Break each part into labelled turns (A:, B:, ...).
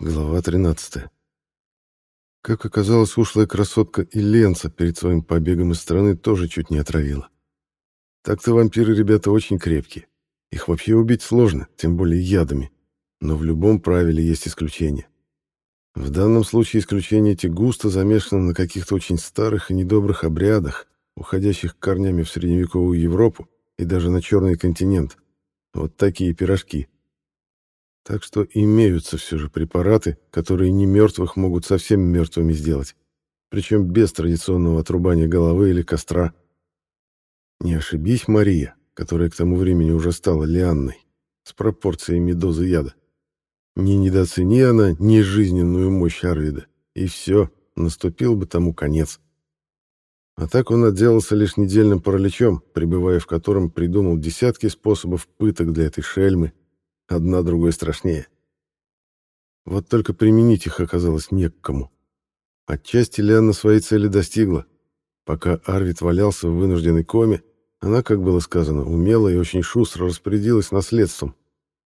A: Глава 13. Как оказалось, ушлая красотка и Ленца перед своим побегом из страны тоже чуть не отравила. Так-то вампиры ребята очень крепкие. Их вообще убить сложно, тем более ядами. Но в любом правиле есть исключения. В данном случае исключения эти густо замешаны на каких-то очень старых и недобрых обрядах, уходящих корнями в средневековую Европу и даже на Черный континент. Вот такие пирожки. Так что имеются все же препараты, которые не мертвых могут совсем мертвыми сделать, причем без традиционного отрубания головы или костра. Не ошибись, Мария, которая к тому времени уже стала лианной, с пропорциями дозы яда. Не недооцени она ни жизненную мощь Арвида, и все, наступил бы тому конец. А так он отделался лишь недельным параличом, пребывая в котором придумал десятки способов пыток для этой шельмы, Одна другой страшнее. Вот только применить их оказалось не к кому. Отчасти Лианна своей цели достигла. Пока Арвид валялся в вынужденной коме, она, как было сказано, умело и очень шустро распорядилась наследством,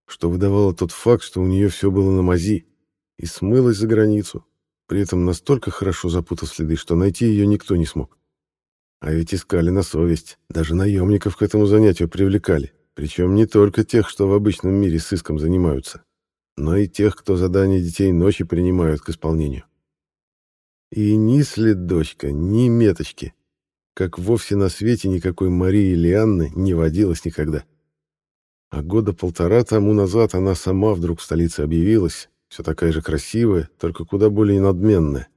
A: что выдавало тот факт, что у нее все было на мази, и смылась за границу, при этом настолько хорошо запутав следы, что найти ее никто не смог. А ведь искали на совесть, даже наемников к этому занятию привлекали. Причем не только тех, что в обычном мире сыском занимаются, но и тех, кто задание детей ночи принимают к исполнению. И ни след дочка, ни меточки, как вовсе на свете никакой Марии или Анны не водилось никогда. А года полтора тому назад она сама вдруг в столице объявилась, все такая же красивая, только куда более надменная.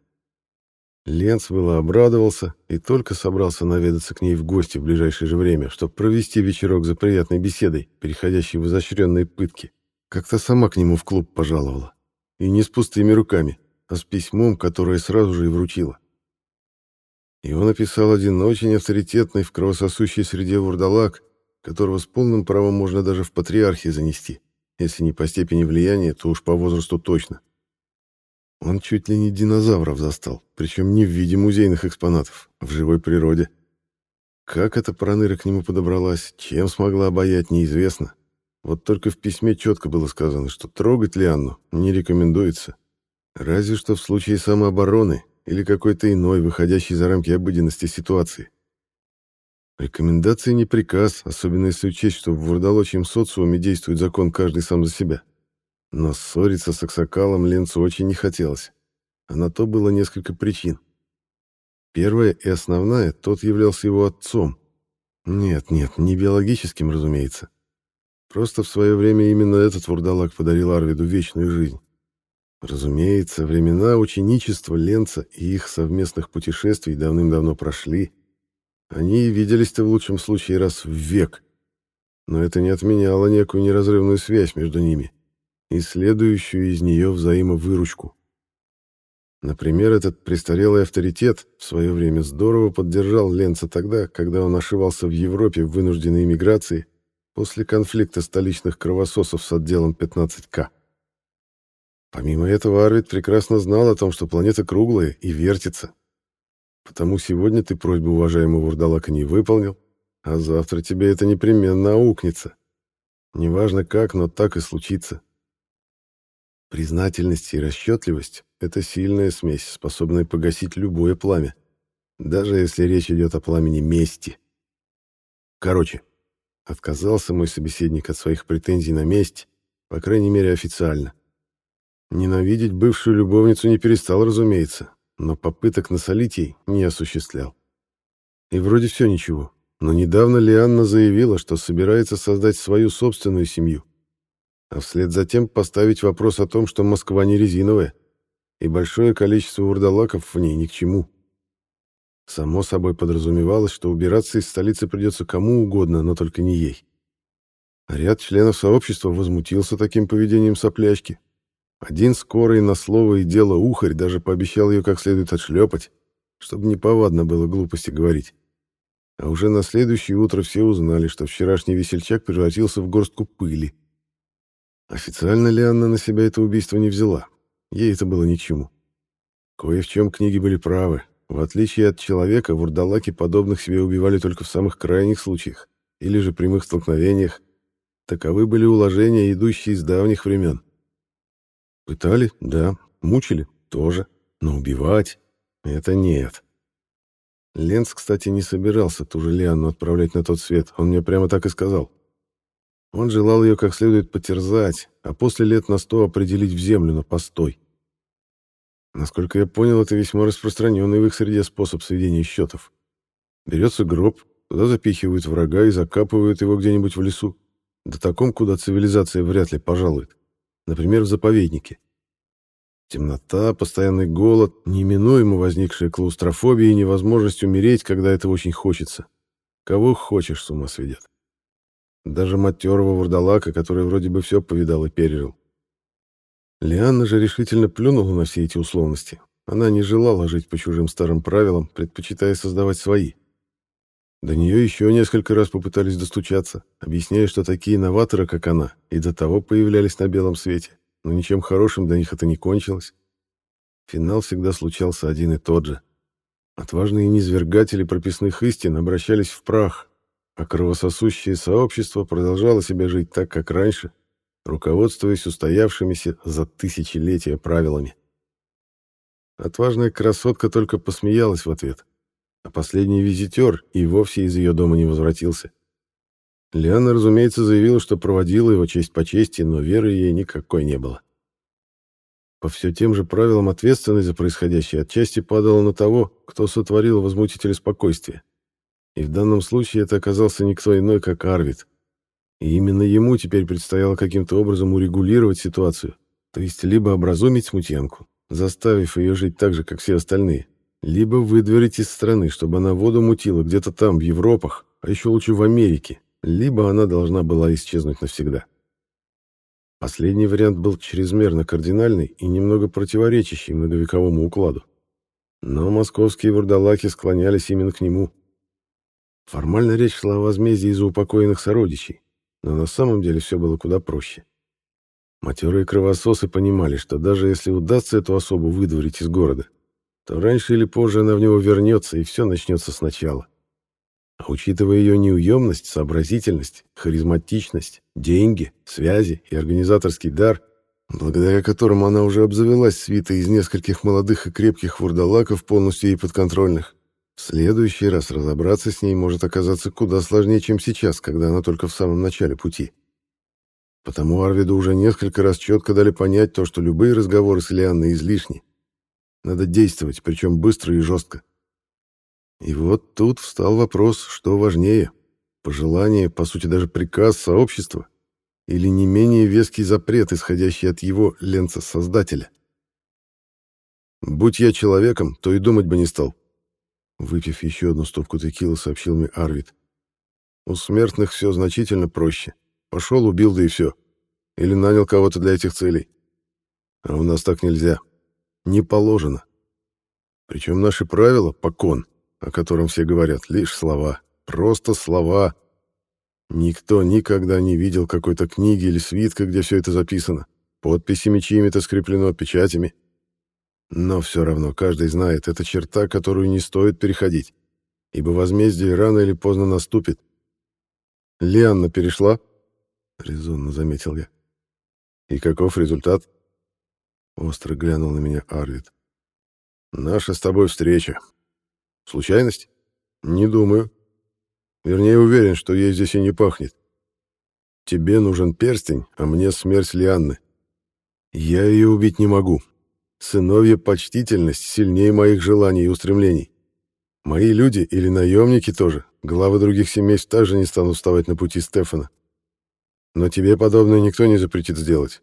A: Ленц было обрадовался и только собрался наведаться к ней в гости в ближайшее же время, чтобы провести вечерок за приятной беседой, переходящей в изощренные пытки. Как-то сама к нему в клуб пожаловала. И не с пустыми руками, а с письмом, которое сразу же и вручила. Его написал один очень авторитетный в кровососущей среде вурдалак, которого с полным правом можно даже в патриархии занести. Если не по степени влияния, то уж по возрасту точно. Он чуть ли не динозавров застал, причем не в виде музейных экспонатов, а в живой природе. Как эта проныра к нему подобралась, чем смогла обаять, неизвестно. Вот только в письме четко было сказано, что трогать Лианну не рекомендуется. Разве что в случае самообороны или какой-то иной, выходящей за рамки обыденности ситуации. Рекомендации не приказ, особенно если учесть, что в вурдалочьем социуме действует закон каждый сам за себя. Но ссориться с Аксакалом Ленцу очень не хотелось. А на то было несколько причин. Первая и основная, тот являлся его отцом. Нет, нет, не биологическим, разумеется. Просто в свое время именно этот вурдалак подарил Арвиду вечную жизнь. Разумеется, времена ученичества Ленца и их совместных путешествий давным-давно прошли. Они виделись-то в лучшем случае раз в век. Но это не отменяло некую неразрывную связь между ними и следующую из нее взаимовыручку. Например, этот престарелый авторитет в свое время здорово поддержал Ленца тогда, когда он ошивался в Европе в вынужденной эмиграции после конфликта столичных кровососов с отделом 15К. Помимо этого, Арвид прекрасно знал о том, что планета круглая и вертится. Потому сегодня ты просьбу уважаемого Урдалака не выполнил, а завтра тебе это непременно аукнется. Неважно как, но так и случится. Признательность и расчетливость — это сильная смесь, способная погасить любое пламя, даже если речь идет о пламени мести. Короче, отказался мой собеседник от своих претензий на месть, по крайней мере официально. Ненавидеть бывшую любовницу не перестал, разумеется, но попыток насолить ей не осуществлял. И вроде все ничего, но недавно Лианна заявила, что собирается создать свою собственную семью — а вслед за тем поставить вопрос о том, что Москва не резиновая, и большое количество урдалаков в ней ни к чему. Само собой подразумевалось, что убираться из столицы придется кому угодно, но только не ей. ряд членов сообщества возмутился таким поведением соплячки. Один скорый на слово и дело ухарь даже пообещал ее как следует отшлепать, чтобы неповадно было глупости говорить. А уже на следующее утро все узнали, что вчерашний весельчак превратился в горстку пыли. Официально Лианна на себя это убийство не взяла. Ей это было ни к чему. Кое в чем книги были правы. В отличие от человека, вурдалаки подобных себе убивали только в самых крайних случаях или же прямых столкновениях. Таковы были уложения, идущие из давних времен. Пытали, да. Мучили, тоже. Но убивать — это нет. Ленц, кстати, не собирался ту же Лианну отправлять на тот свет. Он мне прямо так и сказал. Он желал ее как следует потерзать, а после лет на сто определить в землю на постой. Насколько я понял, это весьма распространенный в их среде способ сведения счетов. Берется гроб, туда запихивают врага и закапывают его где-нибудь в лесу. Да таком, куда цивилизация вряд ли пожалует. Например, в заповеднике. Темнота, постоянный голод, неминуемо возникшая клаустрофобия и невозможность умереть, когда этого очень хочется. Кого хочешь, с ума сведет. Даже матерого вурдалака, который вроде бы все повидал и пережил. Лианна же решительно плюнула на все эти условности. Она не желала жить по чужим старым правилам, предпочитая создавать свои. До нее еще несколько раз попытались достучаться, объясняя, что такие новаторы, как она, и до того появлялись на белом свете но ничем хорошим для них это не кончилось. Финал всегда случался один и тот же. Отважные низвергатели прописных истин обращались в прах, а кровососущее сообщество продолжало себя жить так, как раньше, руководствуясь устоявшимися за тысячелетия правилами. Отважная красотка только посмеялась в ответ, а последний визитер и вовсе из ее дома не возвратился. Лиана, разумеется, заявила, что проводила его честь по чести, но веры ей никакой не было. По все тем же правилам ответственность за происходящее отчасти падала на того, кто сотворил возмутителя спокойствия. И в данном случае это оказался никто иной, как Арвид. И именно ему теперь предстояло каким-то образом урегулировать ситуацию, то есть либо образумить смутьянку, заставив ее жить так же, как все остальные, либо выдворить из страны, чтобы она воду мутила где-то там, в Европах, а еще лучше в Америке, либо она должна была исчезнуть навсегда. Последний вариант был чрезмерно кардинальный и немного противоречащий многовековому укладу. Но московские вурдалаки склонялись именно к нему. Формально речь шла о возмездии за упокоенных сородичей, но на самом деле все было куда проще. Матерые кровососы понимали, что даже если удастся эту особу выдворить из города, то раньше или позже она в него вернется, и все начнется сначала. А учитывая ее неуемность, сообразительность, харизматичность, деньги, связи и организаторский дар, благодаря которому она уже обзавелась свитой из нескольких молодых и крепких вурдалаков, полностью ей подконтрольных, в следующий раз разобраться с ней может оказаться куда сложнее, чем сейчас, когда она только в самом начале пути. Потому Арвиду уже несколько раз четко дали понять то, что любые разговоры с Лианной излишни. Надо действовать, причем быстро и жестко. И вот тут встал вопрос, что важнее – пожелание, по сути даже приказ сообщества, или не менее веский запрет, исходящий от его ленца-создателя. «Будь я человеком, то и думать бы не стал», — выпив еще одну стопку текилы, сообщил мне Арвид. «У смертных все значительно проще. Пошел, убил, да и все. Или нанял кого-то для этих целей. А у нас так нельзя. Не положено. Причем наши правила, покон, о котором все говорят, лишь слова. Просто слова. Никто никогда не видел какой-то книги или свитка, где все это записано. Подписями чьими-то скреплено, печатями. Но все равно каждый знает, это черта, которую не стоит переходить, ибо возмездие рано или поздно наступит. «Лианна перешла?» — резонно заметил я. «И каков результат?» Остро глянул на меня Арвид. «Наша с тобой встреча. Случайность? Не думаю. Вернее, уверен, что ей здесь и не пахнет. Тебе нужен перстень, а мне смерть Лианны. Я ее убить не могу. Сыновья почтительность сильнее моих желаний и устремлений. Мои люди или наемники тоже, главы других семейств также не станут вставать на пути Стефана. Но тебе подобное никто не запретит сделать.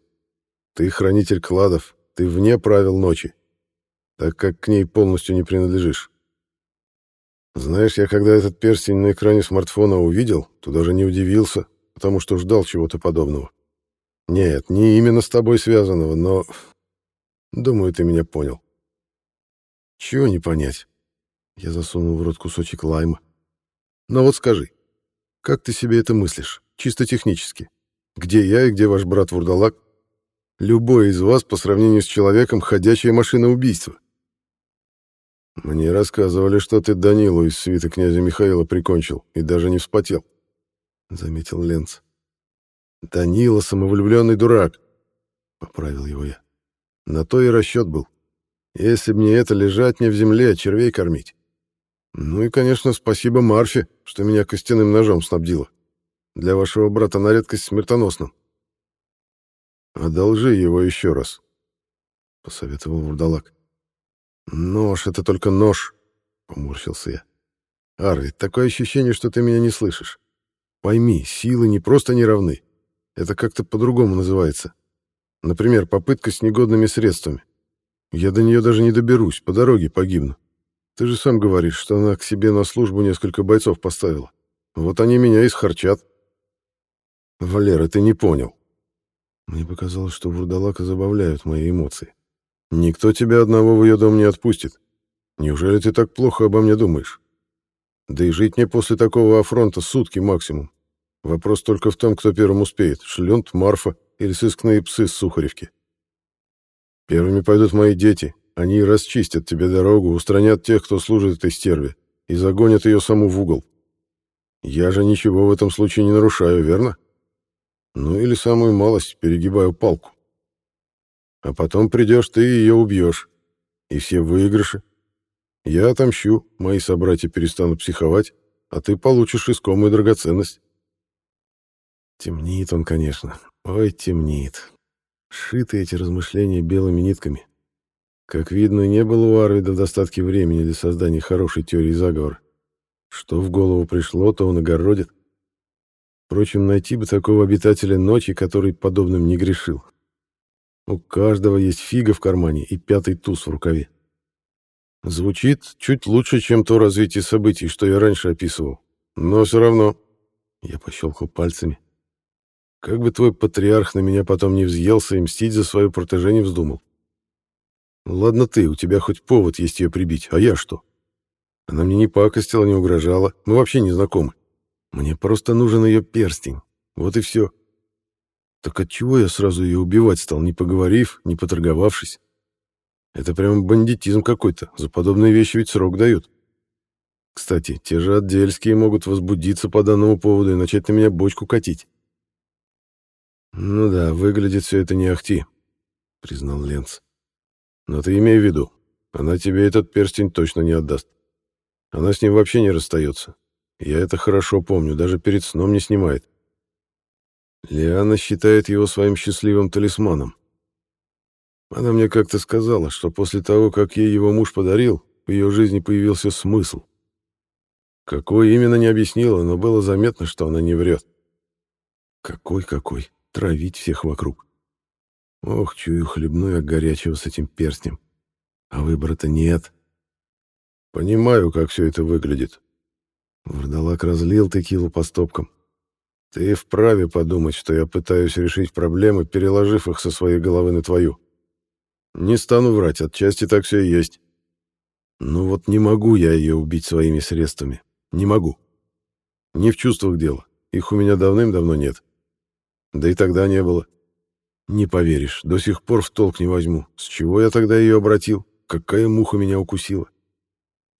A: Ты хранитель кладов, ты вне правил ночи, так как к ней полностью не принадлежишь. Знаешь, я когда этот перстень на экране смартфона увидел, то даже не удивился, потому что ждал чего-то подобного. Нет, не именно с тобой связанного, но... Думаю, ты меня понял. Чего не понять? Я засунул в рот кусочек лайма. Но вот скажи, как ты себе это мыслишь, чисто технически? Где я и где ваш брат Вурдалак? Любой из вас по сравнению с человеком ходячая машина убийства. Мне рассказывали, что ты Данилу из свита князя Михаила прикончил и даже не вспотел, — заметил Ленц. Данила — самовлюбленный дурак, — поправил его я. На то и расчет был. Если б не это, лежать не в земле, а червей кормить. Ну и, конечно, спасибо Марфе, что меня костяным ножом снабдила. Для вашего брата на редкость смертоносным. Одолжи его еще раз, — посоветовал вурдалак. Нож — это только нож, — поморщился я. Арви, такое ощущение, что ты меня не слышишь. Пойми, силы не просто не равны. Это как-то по-другому называется. Например, попытка с негодными средствами. Я до нее даже не доберусь, по дороге погибну. Ты же сам говоришь, что она к себе на службу несколько бойцов поставила. Вот они меня и схарчат. Валера, ты не понял. Мне показалось, что вурдалака забавляют мои эмоции. Никто тебя одного в ее дом не отпустит. Неужели ты так плохо обо мне думаешь? Да и жить мне после такого афронта сутки максимум. Вопрос только в том, кто первым успеет, Шлёнт, Марфа или сыскные псы с Сухаревки. Первыми пойдут мои дети. Они расчистят тебе дорогу, устранят тех, кто служит этой стерве, и загонят ее саму в угол. Я же ничего в этом случае не нарушаю, верно? Ну или самую малость перегибаю палку. А потом придешь ты и ее убьешь. И все выигрыши. Я отомщу, мои собратья перестанут психовать, а ты получишь искомую драгоценность. Темнит он, конечно. Ой, темнит. Шиты эти размышления белыми нитками. Как видно, не было у Арвида достатки времени для создания хорошей теории заговора. Что в голову пришло, то он огородит. Впрочем, найти бы такого обитателя ночи, который подобным не грешил. У каждого есть фига в кармане и пятый туз в рукаве. Звучит чуть лучше, чем то развитие событий, что я раньше описывал. Но все равно... Я пощелкал пальцами. Как бы твой патриарх на меня потом не взъелся и мстить за свое протеже не вздумал. Ладно ты, у тебя хоть повод есть ее прибить, а я что? Она мне не пакостила, не угрожала, мы вообще не знакомы. Мне просто нужен ее перстень, вот и все. Так отчего я сразу ее убивать стал, не поговорив, не поторговавшись? Это прям бандитизм какой-то, за подобные вещи ведь срок дают. Кстати, те же отдельские могут возбудиться по данному поводу и начать на меня бочку катить. Ну да, выглядит все это не ахти, признал Ленц. Но ты имей в виду, она тебе этот перстень точно не отдаст. Она с ним вообще не расстается. Я это хорошо помню, даже перед сном не снимает. Лиана считает его своим счастливым талисманом. Она мне как-то сказала, что после того, как ей его муж подарил, в ее жизни появился смысл. Какой именно не объяснила, но было заметно, что она не врет. Какой-какой? Травить всех вокруг. Ох, чую, хлебну я горячего с этим перстнем. А выбора-то нет. Понимаю, как все это выглядит. Вардалак разлил текилу по стопкам. Ты вправе подумать, что я пытаюсь решить проблемы, переложив их со своей головы на твою. Не стану врать, отчасти так все и есть. Но вот не могу я ее убить своими средствами. Не могу. Не в чувствах дело. Их у меня давным-давно нет. Да и тогда не было. Не поверишь, до сих пор в толк не возьму. С чего я тогда ее обратил? Какая муха меня укусила?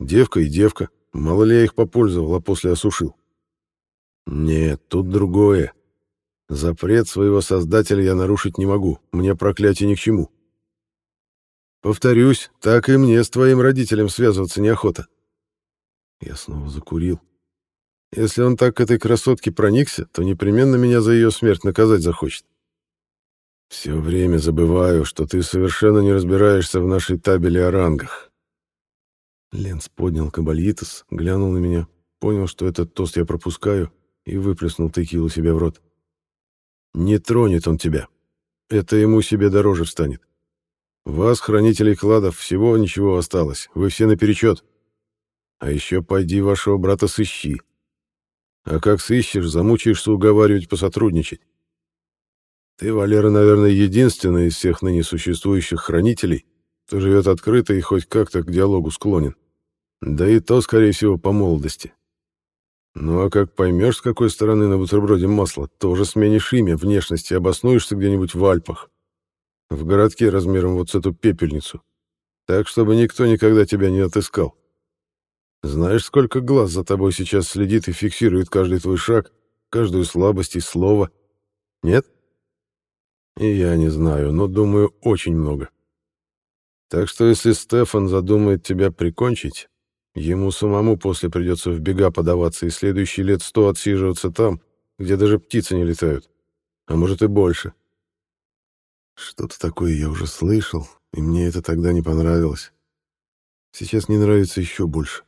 A: Девка и девка. Мало ли я их попользовал, а после осушил. Нет, тут другое. Запрет своего создателя я нарушить не могу. Мне проклятие ни к чему. Повторюсь, так и мне с твоим родителем связываться неохота. Я снова закурил. Если он так к этой красотке проникся, то непременно меня за ее смерть наказать захочет. Все время забываю, что ты совершенно не разбираешься в нашей табели о рангах. Ленц поднял кабальитос, глянул на меня, понял, что этот тост я пропускаю, и выплеснул текилу себе в рот. Не тронет он тебя. Это ему себе дороже встанет. Вас, хранителей кладов, всего ничего осталось. Вы все наперечет. А еще пойди вашего брата сыщи. А как сыщешь, замучаешься уговаривать посотрудничать. Ты, Валера, наверное, единственный из всех ныне существующих хранителей, кто живет открыто и хоть как-то к диалогу склонен. Да и то, скорее всего, по молодости. Ну а как поймешь, с какой стороны на бутерброде масло, тоже сменишь имя, внешность и обоснуешься где-нибудь в Альпах. В городке размером вот с эту пепельницу. Так, чтобы никто никогда тебя не отыскал. Знаешь, сколько глаз за тобой сейчас следит и фиксирует каждый твой шаг, каждую слабость и слово? Нет? И я не знаю, но думаю, очень много. Так что если Стефан задумает тебя прикончить, ему самому после придется в бега подаваться и следующие лет сто отсиживаться там, где даже птицы не летают. А может и больше. Что-то такое я уже слышал, и мне это тогда не понравилось. Сейчас не нравится еще больше.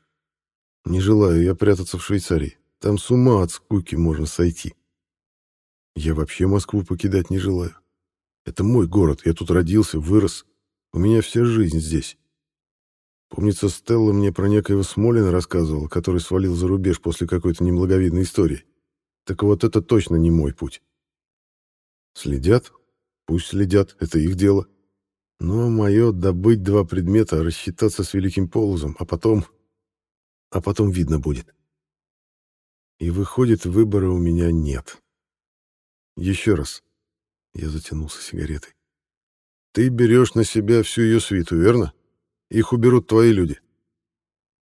A: Не желаю я прятаться в Швейцарии. Там с ума от скуки можно сойти. Я вообще Москву покидать не желаю. Это мой город, я тут родился, вырос. У меня вся жизнь здесь. Помнится, Стелла мне про некоего Смолина рассказывала, который свалил за рубеж после какой-то немлаговидной истории. Так вот это точно не мой путь. Следят? Пусть следят, это их дело. Но мое добыть два предмета, рассчитаться с великим полозом, а потом... А потом видно будет. И выходит, выбора у меня нет. Еще раз. Я затянулся сигаретой. Ты берешь на себя всю ее свиту, верно? Их уберут твои люди.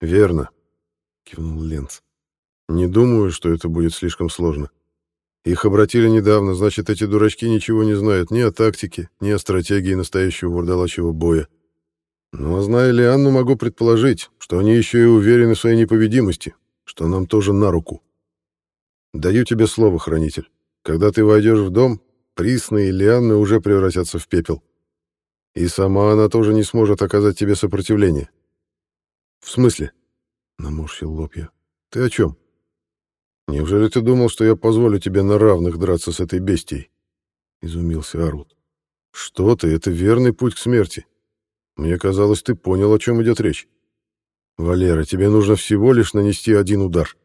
A: Верно, кивнул Ленц. Не думаю, что это будет слишком сложно. Их обратили недавно, значит, эти дурачки ничего не знают ни о тактике, ни о стратегии настоящего вурдалачьего боя. Ну, а зная ли Анну, могу предположить, что они еще и уверены в своей непобедимости, что нам тоже на руку. Даю тебе слово, хранитель. Когда ты войдешь в дом, Присны и Лианны уже превратятся в пепел. И сама она тоже не сможет оказать тебе сопротивление. В смысле? Наморщил лоб я. Ты о чем? Неужели ты думал, что я позволю тебе на равных драться с этой бестией? Изумился Арут. Что ты, это верный путь к смерти. Мне казалось, ты понял, о чем идет речь. Валера, тебе нужно всего лишь нанести один удар.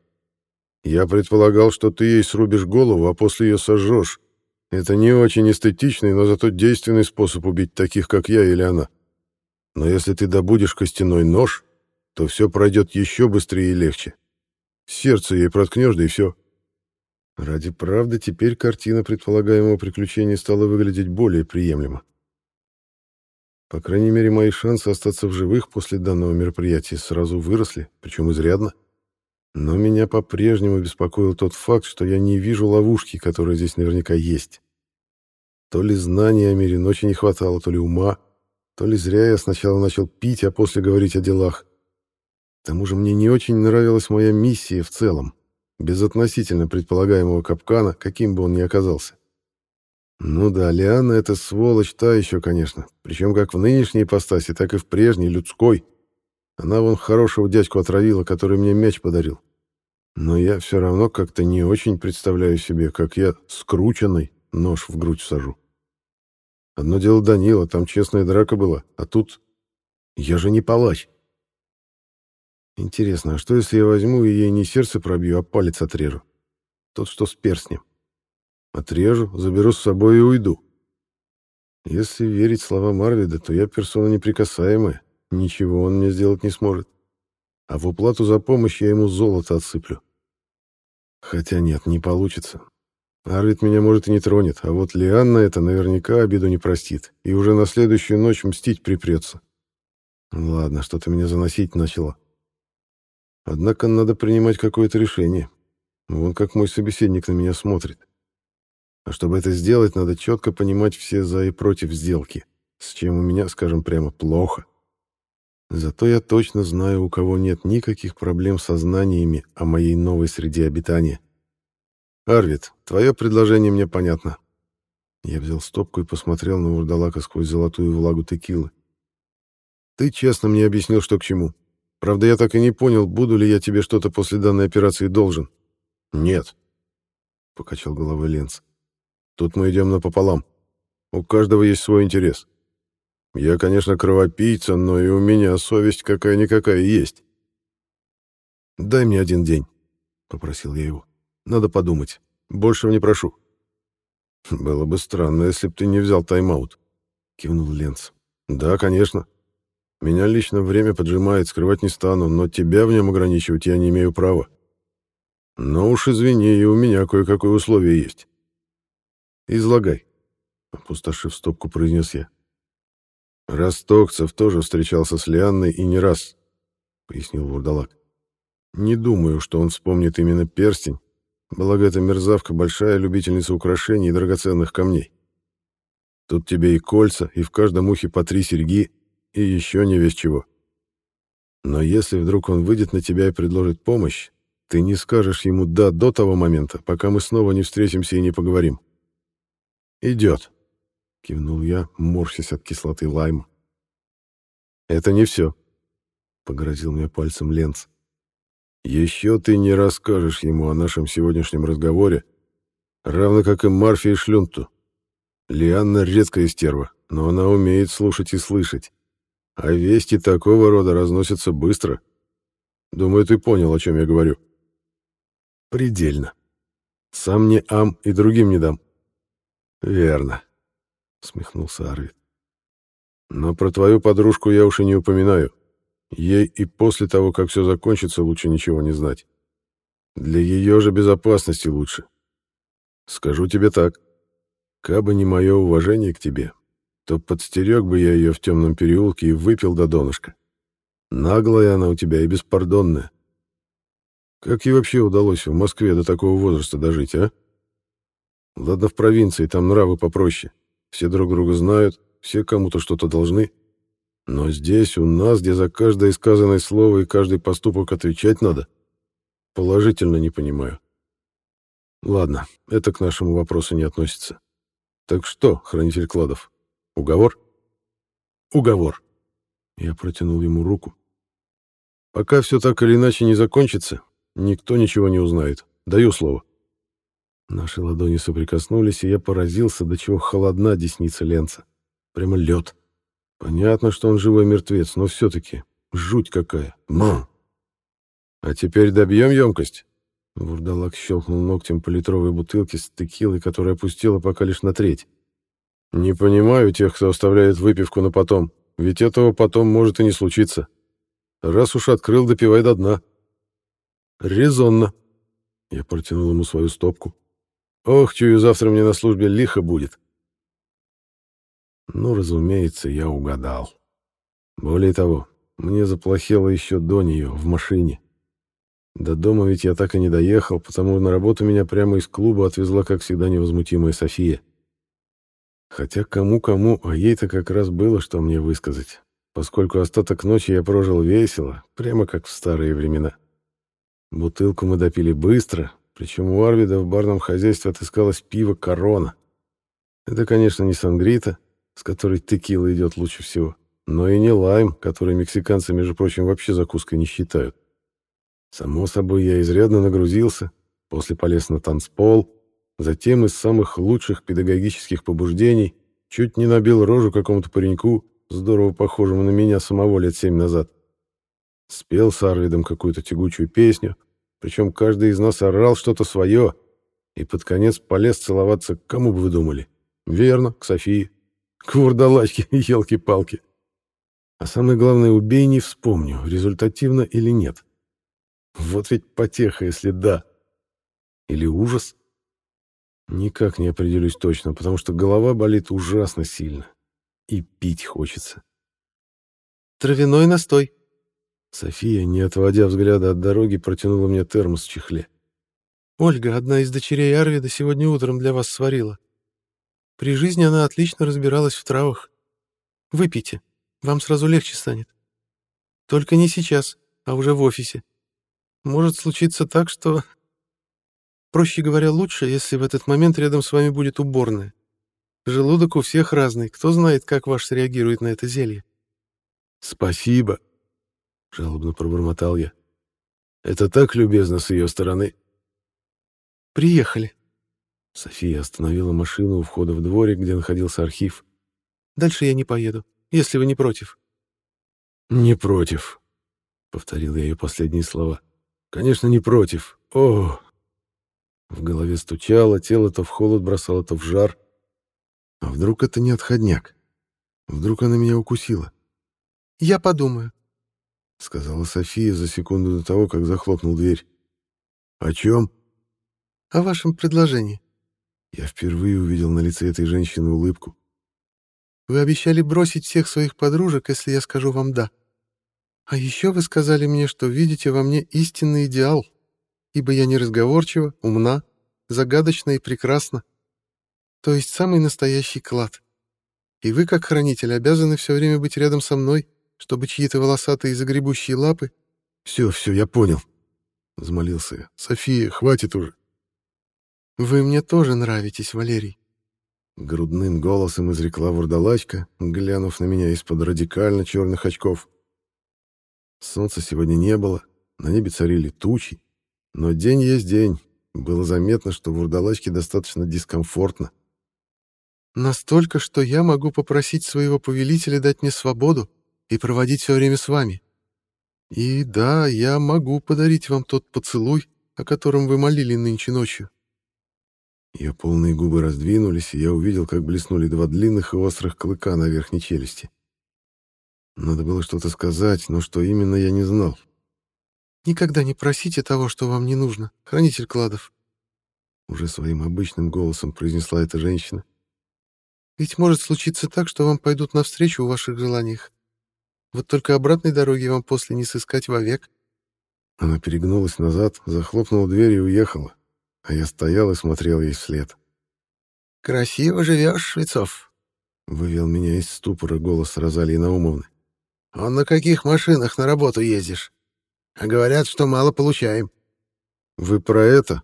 A: Я предполагал, что ты ей срубишь голову, а после ее сожжешь, это не очень эстетичный, но зато действенный способ убить таких, как я или она. Но если ты добудешь костяной нож, то все пройдет еще быстрее и легче. Сердце ей проткнешь, да и все. Ради правды теперь картина предполагаемого приключения стала выглядеть более приемлемо. По крайней мере, мои шансы остаться в живых после данного мероприятия сразу выросли, причем изрядно. Но меня по-прежнему беспокоил тот факт, что я не вижу ловушки, которая здесь наверняка есть. То ли знания о мире ночи не хватало, то ли ума, то ли зря я сначала начал пить, а после говорить о делах. К тому же мне не очень нравилась моя миссия в целом, безотносительно предполагаемого капкана, каким бы он ни оказался. Ну да, Лиана — это сволочь та еще, конечно, причем как в нынешней ипостаси, так и в прежней, людской. Она вон хорошего дядьку отравила, который мне мяч подарил. Но я все равно как-то не очень представляю себе, как я скрученный нож в грудь сажу. Одно дело Данила, там честная драка была, а тут... Я же не палач. Интересно, а что если я возьму и ей не сердце пробью, а палец отрежу? Тот, что с перстнем. Отрежу, заберу с собой и уйду. Если верить словам Арвида, то я персона неприкасаемая, ничего он мне сделать не сможет. А в уплату за помощь я ему золото отсыплю. Хотя нет, не получится. Арвид меня, может, и не тронет, а вот Лианна это наверняка обиду не простит и уже на следующую ночь мстить припрется. Ладно, что-то меня заносить начало. Однако надо принимать какое-то решение. Вон как мой собеседник на меня смотрит. А чтобы это сделать, надо четко понимать все за и против сделки, с чем у меня, скажем прямо, плохо. Зато я точно знаю, у кого нет никаких проблем со знаниями о моей новой среде обитания. Арвид, твое предложение мне понятно. Я взял стопку и посмотрел на вурдалака сквозь золотую влагу текилы. Ты честно мне объяснил, что к чему. Правда, я так и не понял, буду ли я тебе что-то после данной операции должен. Нет, покачал головой Ленц. Тут мы идем напополам. У каждого есть свой интерес. Я, конечно, кровопийца, но и у меня совесть какая-никакая есть. «Дай мне один день», — попросил я его. «Надо подумать. Большего не прошу». «Было бы странно, если бы ты не взял тайм-аут», — кивнул Ленц. «Да, конечно. Меня лично время поджимает, скрывать не стану, но тебя в нем ограничивать я не имею права. Но уж извини, и у меня кое-какое условие есть». «Излагай», — опустошив стопку, произнес я. Ростокцев тоже встречался с Лианной и не раз, пояснил Вурдалак. Не думаю, что он вспомнит именно перстень, благо эта мерзавка большая любительница украшений и драгоценных камней. Тут тебе и кольца, и в каждом ухе по три серьги, и еще не весь чего. Но если вдруг он выйдет на тебя и предложит помощь, ты не скажешь ему «да» до того момента, пока мы снова не встретимся и не поговорим. «Идет», — кивнул я, морщась от кислоты лайма. «Это не все», — погрозил мне пальцем Ленц. «Еще ты не расскажешь ему о нашем сегодняшнем разговоре, равно как и Марфе и Шлюнту. Лианна редкая стерва, но она умеет слушать и слышать. А вести такого рода разносятся быстро. Думаю, ты понял, о чем я говорю. Предельно. Сам не ам и другим не дам. Верно, смехнулся Арвид. Но про твою подружку я уж и не упоминаю. Ей и после того, как все закончится, лучше ничего не знать. Для ее же безопасности лучше. Скажу тебе так. Кабы не мое уважение к тебе, то подстерег бы я ее в темном переулке и выпил до донышка. Наглая она у тебя и беспардонная. Как ей вообще удалось в Москве до такого возраста дожить, а? Ладно, в провинции, там нравы попроще. Все друг друга знают, все кому-то что-то должны. Но здесь, у нас, где за каждое сказанное слово и каждый поступок отвечать надо, положительно не понимаю. Ладно, это к нашему вопросу не относится. Так что, хранитель кладов, Уговор? Уговор. Я протянул ему руку. Пока все так или иначе не закончится, никто ничего не узнает. Даю слово. Наши ладони соприкоснулись, и я поразился, до чего холодна десница Ленца. Прямо лед. Понятно, что он живой мертвец, но все-таки жуть какая. Ма! А теперь добьем емкость? Вурдалак щелкнул ногтем по литровой бутылке с текилой, которая опустила пока лишь на треть. Не понимаю тех, кто оставляет выпивку на потом, ведь этого потом может и не случиться. Раз уж открыл, допивай до дна. Резонно. Я протянул ему свою стопку. Ох, чую, завтра мне на службе лихо будет. Ну, разумеется, я угадал. Более того, мне заплохело еще до нее, в машине. До дома ведь я так и не доехал, потому на работу меня прямо из клуба отвезла, как всегда, невозмутимая София. Хотя кому-кому, а ей-то как раз было, что мне высказать, поскольку остаток ночи я прожил весело, прямо как в старые времена. Бутылку мы допили быстро, причем у Арвида в барном хозяйстве отыскалось пиво «Корона». Это, конечно, не сангрита, с которой текила идет лучше всего, но и не лайм, который мексиканцы, между прочим, вообще закуской не считают. Само собой, я изрядно нагрузился, после полез на танцпол, Затем из самых лучших педагогических побуждений чуть не набил рожу какому-то пареньку, здорово похожему на меня самого лет семь назад. Спел с Арвидом какую-то тягучую песню, причем каждый из нас орал что-то свое, и под конец полез целоваться, кому бы вы думали? Верно, к Софии. К вурдалачке, елки-палки. А самое главное, убей не вспомню, результативно или нет. Вот ведь потеха, если да. Или ужас. Никак не определюсь точно, потому что голова болит ужасно сильно. И пить хочется.
B: «Травяной настой».
A: София, не отводя взгляда от дороги, протянула мне термос в чехле.
B: «Ольга, одна из дочерей Арвида, сегодня утром для вас сварила. При жизни она отлично разбиралась в травах. Выпейте, вам сразу легче станет. Только не сейчас, а уже в офисе. Может случиться так, что Проще говоря, лучше, если в этот момент рядом с вами будет уборная. Желудок у всех разный, кто знает, как ваш среагирует на это зелье.
A: «Спасибо», — жалобно пробормотал я. «Это так любезно с ее стороны».
B: «Приехали».
A: София остановила машину у входа в дворик, где находился архив.
B: «Дальше я не поеду, если вы не против».
A: «Не против», — повторил я ее последние слова. «Конечно, не против. О, в голове стучало, тело то в холод бросало, то в жар. А вдруг это не отходняк? Вдруг она меня укусила?
B: «Я подумаю», —
A: сказала София за секунду до того, как захлопнул дверь. «О чем?»
B: «О вашем предложении».
A: Я впервые увидел на лице этой женщины улыбку.
B: «Вы обещали бросить всех своих подружек, если я скажу вам «да». А еще вы сказали мне, что видите во мне истинный идеал, ибо я неразговорчива, умна, загадочна и прекрасна. То есть самый настоящий клад. И вы, как хранитель, обязаны все время быть рядом со мной, чтобы чьи-то волосатые загребущие лапы...
A: Все, все, я понял, — взмолился я. София, хватит уже.
B: Вы мне тоже нравитесь, Валерий.
A: Грудным голосом изрекла вурдалачка, глянув на меня из-под радикально черных очков. Солнца сегодня не было, на небе царили тучи, но день есть день. Было заметно, что вурдалачке достаточно дискомфортно.
B: Настолько, что я могу попросить своего повелителя дать мне свободу и проводить все время с вами. И да, я могу подарить вам тот поцелуй, о котором вы молили нынче ночью.
A: Ее полные губы раздвинулись, и я увидел, как блеснули два длинных и острых клыка на верхней челюсти. Надо было что-то сказать, но что именно я не знал.
B: «Никогда не просите того, что вам не нужно, хранитель кладов»,
A: уже своим обычным голосом произнесла эта женщина.
B: «Ведь может случиться так, что вам пойдут навстречу в ваших желаниях. Вот только обратной дороги вам после не сыскать вовек».
A: Она перегнулась назад, захлопнула дверь и уехала а я стоял и смотрел ей вслед.
C: «Красиво живешь, Швецов», —
A: вывел меня из ступора голос Розалии Наумовны.
C: «Он на каких машинах на работу ездишь? А говорят, что мало получаем».
A: «Вы про это?»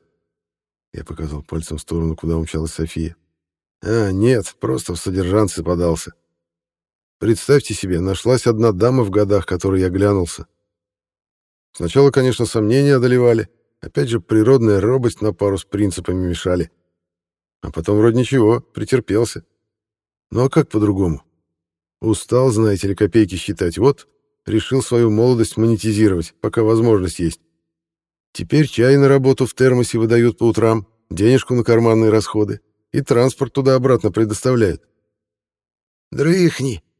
A: Я показал пальцем в сторону, куда умчалась София. «А, нет, просто в содержанцы подался. Представьте себе, нашлась одна дама в годах, которой я глянулся. Сначала, конечно, сомнения одолевали, Опять же, природная робость на пару с принципами мешали. А потом вроде ничего, претерпелся. Ну а как по-другому? Устал, знаете ли, копейки считать. Вот, решил свою молодость монетизировать, пока возможность есть. Теперь чай на работу в термосе выдают по утрам, денежку на карманные расходы и транспорт туда-обратно предоставляют.
C: «Дрыхни!»
A: —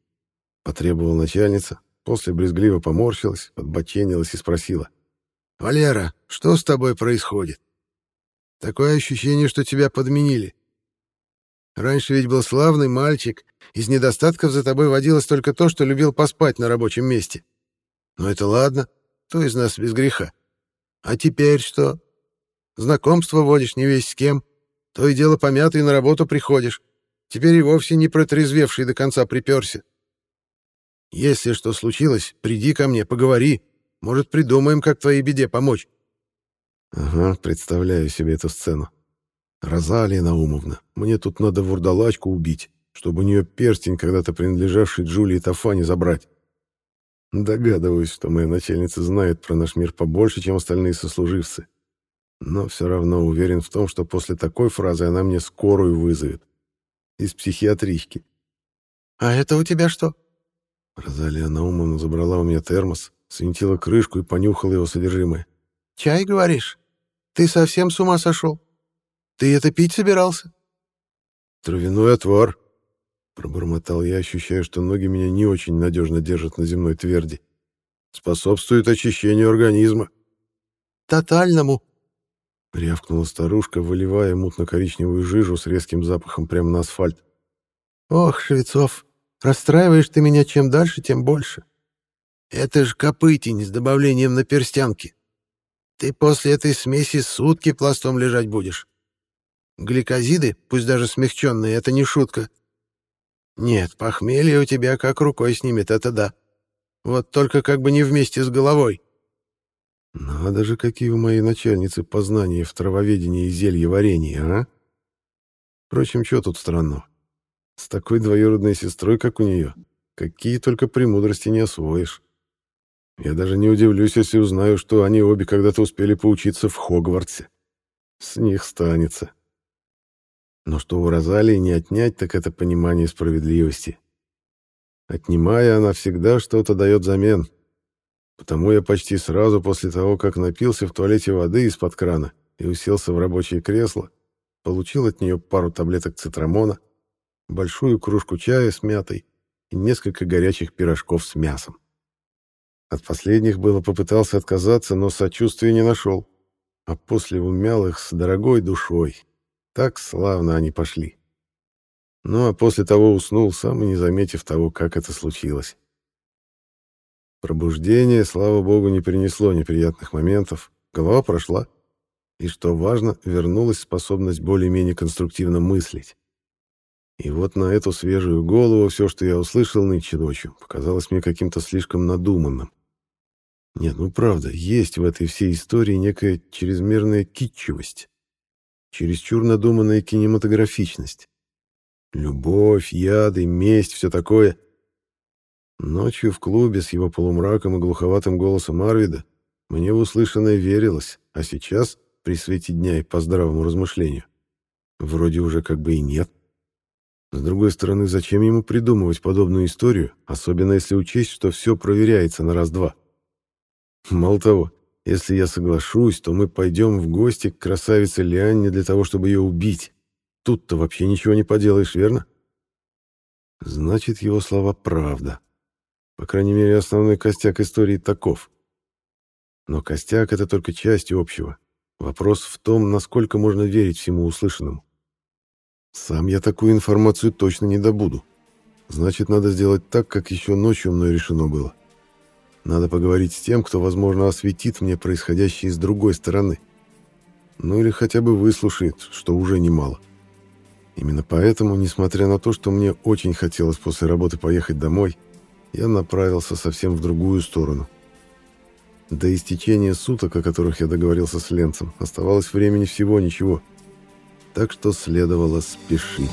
A: потребовала начальница, после брезгливо поморщилась, подбоченилась и спросила.
C: «Валера, что с тобой происходит? Такое ощущение, что тебя подменили. Раньше ведь был славный мальчик, из недостатков за тобой водилось только то, что любил поспать на рабочем месте. Но это ладно, кто из нас без греха? А теперь что? Знакомство водишь не весь с кем, то и дело помятый на работу приходишь. Теперь и вовсе не протрезвевший до конца приперся. Если что случилось, приди ко мне, поговори, может, придумаем, как твоей беде помочь?»
A: «Ага, представляю себе эту сцену. Розалия Наумовна, мне тут надо вурдалачку убить, чтобы у нее перстень, когда-то принадлежавший Джулии Тафане, забрать. Догадываюсь, что моя начальница знает про наш мир побольше, чем остальные сослуживцы. Но все равно уверен в том, что после такой фразы она мне скорую вызовет. Из психиатрички.
C: «А это у тебя что?»
A: Розалия Наумовна забрала у меня термос, свинтила крышку и понюхала его содержимое.
C: «Чай, говоришь? Ты совсем с ума сошел? Ты это пить собирался?»
A: «Травяной отвар», — пробормотал я, ощущая, что ноги меня не очень надежно держат на земной тверди. «Способствует очищению организма».
C: «Тотальному», —
A: рявкнула старушка, выливая мутно-коричневую жижу с резким запахом прямо на асфальт.
C: «Ох, Швецов, расстраиваешь ты меня чем дальше, тем больше. Это ж копытень с добавлением на перстянки. Ты после этой смеси сутки пластом лежать будешь. Гликозиды, пусть даже смягченные, это не шутка. Нет, похмелье у тебя как рукой снимет, это да. Вот только как бы не вместе с головой.
A: Надо же, какие у моей начальницы познания в травоведении и зельеварении, а? Впрочем, что тут странного? С такой двоюродной сестрой, как у нее, какие только премудрости не освоишь. Я даже не удивлюсь, если узнаю, что они обе когда-то успели поучиться в Хогвартсе. С них станется. Но что у Розалии не отнять, так это понимание справедливости. Отнимая, она всегда что-то дает взамен. Потому я почти сразу после того, как напился в туалете воды из-под крана и уселся в рабочее кресло, получил от нее пару таблеток цитрамона, большую кружку чая с мятой и несколько горячих пирожков с мясом. От последних было попытался отказаться, но сочувствия не нашел. А после умял их с дорогой душой. Так славно они пошли. Ну а после того уснул, сам и не заметив того, как это случилось. Пробуждение, слава богу, не принесло неприятных моментов. Голова прошла. И, что важно, вернулась способность более-менее конструктивно мыслить. И вот на эту свежую голову все, что я услышал нынче ночью, показалось мне каким-то слишком надуманным. Нет, ну правда, есть в этой всей истории некая чрезмерная китчевость, чересчур надуманная кинематографичность. Любовь, яды, месть, все такое. Ночью в клубе с его полумраком и глуховатым голосом Арвида мне в услышанное верилось, а сейчас, при свете дня и по здравому размышлению, вроде уже как бы и нет. С другой стороны, зачем ему придумывать подобную историю, особенно если учесть, что все проверяется на раз-два? Мало того, если я соглашусь, то мы пойдем в гости к красавице Лианне для того, чтобы ее убить. Тут-то вообще ничего не поделаешь, верно? Значит, его слова правда. По крайней мере, основной костяк истории таков. Но костяк — это только часть общего. Вопрос в том, насколько можно верить всему услышанному. Сам я такую информацию точно не добуду. Значит, надо сделать так, как еще ночью мной решено было. Надо поговорить с тем, кто, возможно, осветит мне происходящее с другой стороны. Ну или хотя бы выслушает, что уже немало. Именно поэтому, несмотря на то, что мне очень хотелось после работы поехать домой, я направился совсем в другую сторону. До истечения суток, о которых я договорился с Ленцем, оставалось времени всего ничего. Так что следовало спешить.